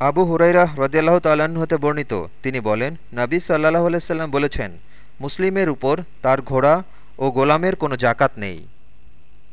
আবু হুরাইরা রদিয়াল্লাহ তাল্লাহ্ন হতে বর্ণিত। তিনি বলেন, নাবী সাল্লাহ আলাইসাল্লাম বলেছেন, মুসলিমের উপর তার ঘোড়া ও গোলামের কোনো জাকাত নেই।